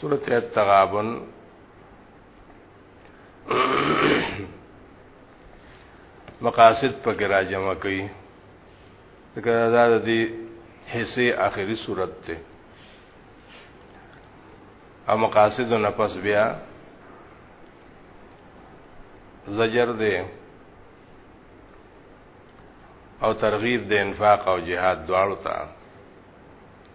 سورت التغابن مقاصد پکې را جمع کړي دا دا د دې حصے اخري صورت ته او مقاصد نه پس بیا زجر دے او ترغیب دے انفاق او جهاد دواړو ته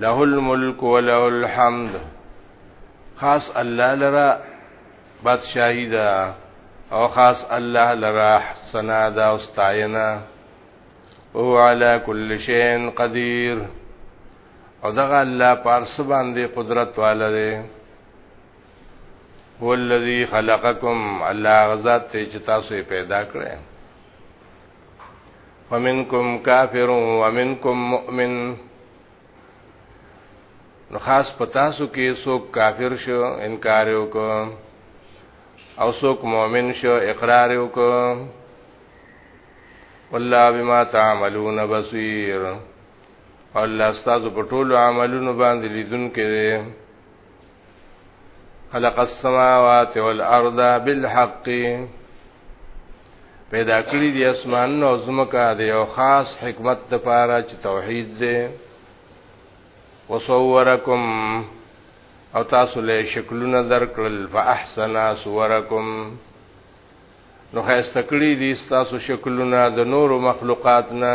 له الملک وله الحمد خاص الله لرا بادشاہی دا او خاص الله لرا حسنا دا استعینا او علا کل شین قدیر او دغه الله پارس باندې قدرت والا دی هو الذی خلقکم الله غزاد ته چې تاسو پیدا کړئ ومنکم کافر ومنکم مؤمن نو خاص پتاسو کې څوک کافر شو انکار وکړ او څوک مؤمن شو اقرار وکړ والله بما تعملون بصير الله استاد په ټولو عملونو باندې لیدونکو دی خلق السماوات والارض بالحق پیدا کړی دی اسمان او زمکا دی او خاص حکمت لپاره چې توحید دی وصورکم او تاسو له شکلونه درکړل فاحسن صورکم نو خیسته کړی دی تاسو شکلونه د نورو مخلوقات نه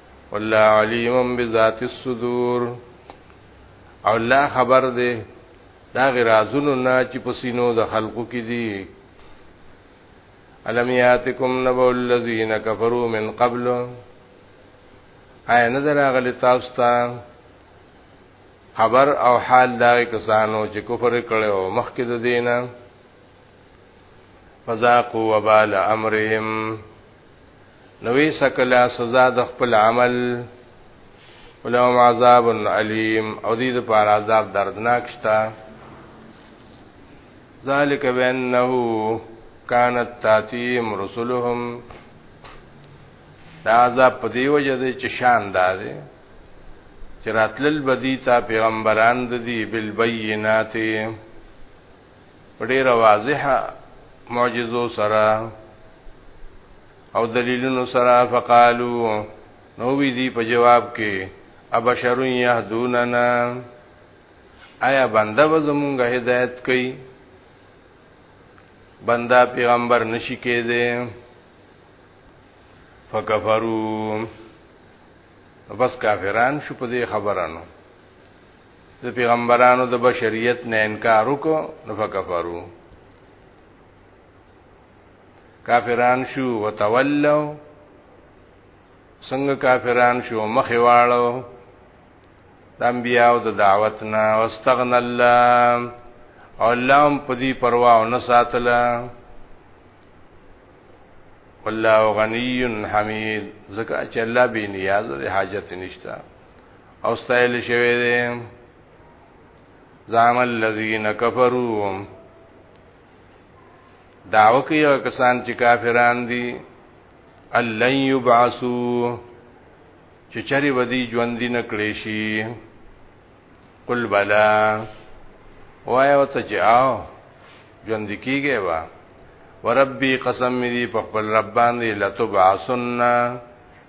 والله علیم بذات الصدور او الله خبر دی دا غرازونو نه چې پسینو د خلقو کې دي الم یاتکم نبو الذین کفروا من قبل آیا نظر اغلی تاسو ته خبر او حال دا کسانو چې کفر کړي او مخکې د دینه فذاقوا وبال امرهم نوې سکلا سزا د خپل عمل ولهم عذاب علیم او دې د پار عذاب دردناک شتا ذالک بانه کانت تاتیم رسلهم دا عذاب په دی وجه دی چې شان دا دی چې راتلل بدی تا پیغمبران د دی بالبینات په ډیره واضحه معجزو سره او دلیلونو سره فقالو نو وی دی په جواب کې ابشر یهدوننا آیا بنده به زمونږه هدایت کوي بنده پیغمبر نشی کېده فکفرو بس کافران شو په دې خبرانو د پیغمبرانو د بشریت نه انکار وکړو نو فکفرو کافران شو وتولوا څنګه کافران شو مخې واړو د انبیاو د دعوت نه واستغنا الله او الله هم په دې پروا نه ساتله والله غنی حمید زکه چې الله به نیاز او حاجت نشته او ستایل شوی دی زعم الذين كفروا دعوه کوي کسان چې کافران دي الَّن يبعثوا چې چری ودی ژوند نه کړی شي قل بلا وای او ته چې آو ژوند کیږي وا وربي قسم دې په خپل رب باندې لتبعثن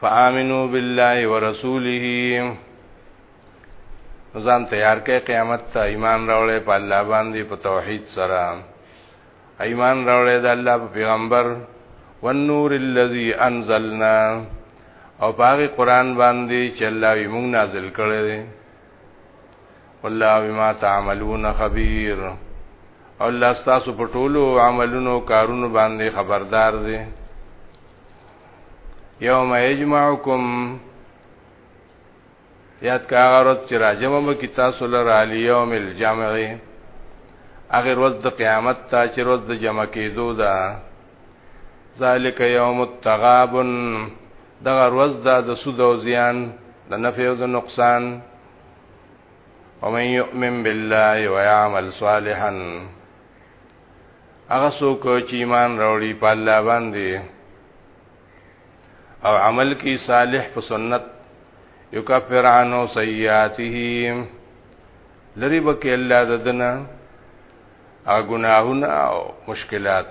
فآمنو بالله ورسوله ځان تیار کړئ قیامت ته ایمان راوړې په الله باندې په توحید سره ایمان راوړې د الله په پیغمبر والنور الذي انزلنا او باغی قران باندې چې الله یې موږ نازل کړی دی والله بما تعملون خبير او الله ستاسو په ټولو عملونو کارونو باندې خبردار دی یوم یجمعکم یاد کا غرض چې راجم به کی تاسو لر علی یوم الجمع اگر ورځ د قیامت ته چې ورځ د جمع کېدو ده ذالک یوم التغابن دغه ورځ ده د سود او زیان د نفع او د نقصان ومن يؤمن بالله ويعمل صالحا هغه څوک چې ایمان راوړي په الله باندې او عمل کی صالح په سنت یکفر عنه سیئاته لری بک الله ددنه ا گناهونه او مشکلات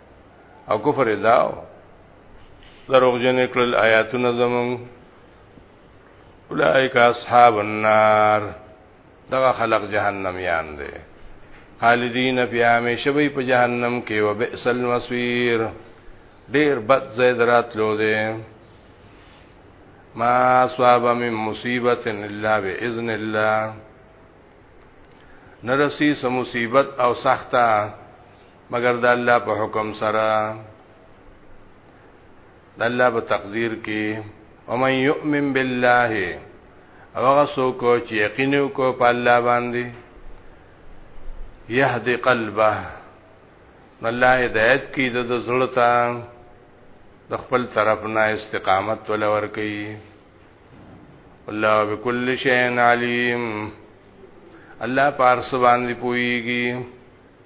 او کفر داو دروغ جن کړل آیاتونه زمون اولئک اصحاب النار دغه خلق جهنم یان دي خالدین فی همیشه وی په جهنم کې و بئس المصیر ډیر بد زید راتلو دي ما اصاب من مصیبت الا باذن الله نرسی سم مصیبت او سخته مگر د الله په حکم سره د الله په تقدیر کې ومن یؤمن بالله او هغه څوک چې یقین وکړي په الله باندې يهد قلبه الله هدایت کی د زړه ته د خپل طرف نه استقامت ولور کوي الله بكل شيء عليم الله پارس باندې پويږي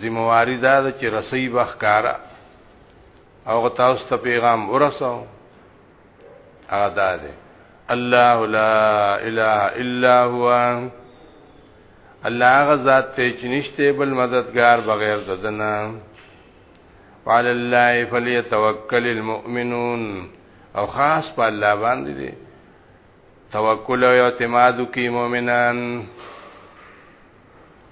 ذمہ واری دا ده چې رسۍ به ښکارا او تاسو ته پیغام ورسو هغه دا ده الله لا اله الا هو الله هغه ذات ته چې نشته بل مددگار بغیر د دنا وعلى الله فليتوكل المؤمنون او خاص په الله باندې دي توکل او اعتماد کوي مؤمنان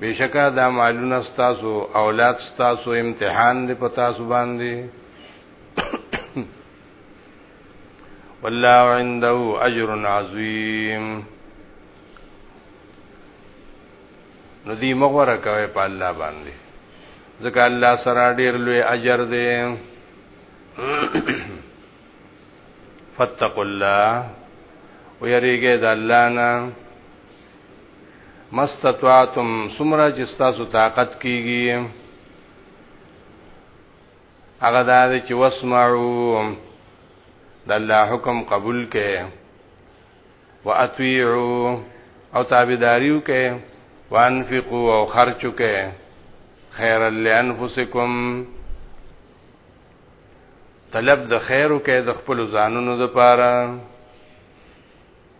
بشکا دا مالونه ستاسو اولاد ستاسو امتحان دی په تاسو باندې والله عنده اجر عظیم نو دی مغوره کوي په الله باندې ځکه الله سره ډیر لوی اجر دی فاتقوا الله ويريګه د الله نه مستطاعتم سمرا چې تاسو طاقت کیږي هغه دا چې واسمعوا د الله حکم قبول کړي واطيعوا او تابعداریو کړي وانفقوا او خرچو کړي خيرا لانفسکم طلب د خیرو کې د خپل ځانونو لپاره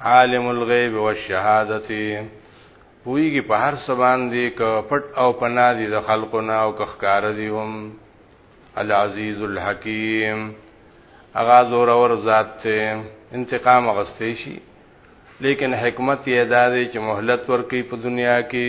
عالم الغیب والشهادتی پویږي په هر سبان دی ک پټ او پنا دی د خلقنا او ک خکار دی هم العزیز الحکیم اغا زور اور ذات ته انتقام غستې شي لیکن حکمت یې ادا دی چې مهلت ورکي په دنیا کې